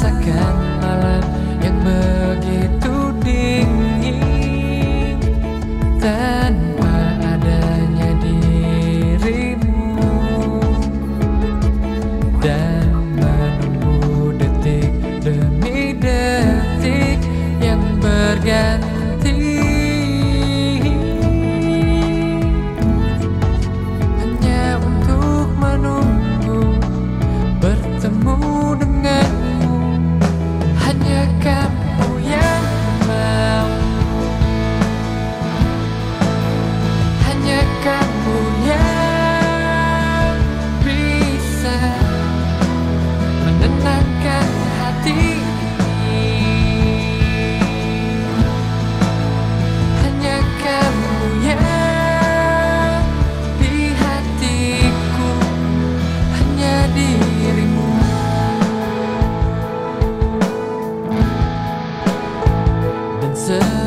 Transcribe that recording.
merasakan dan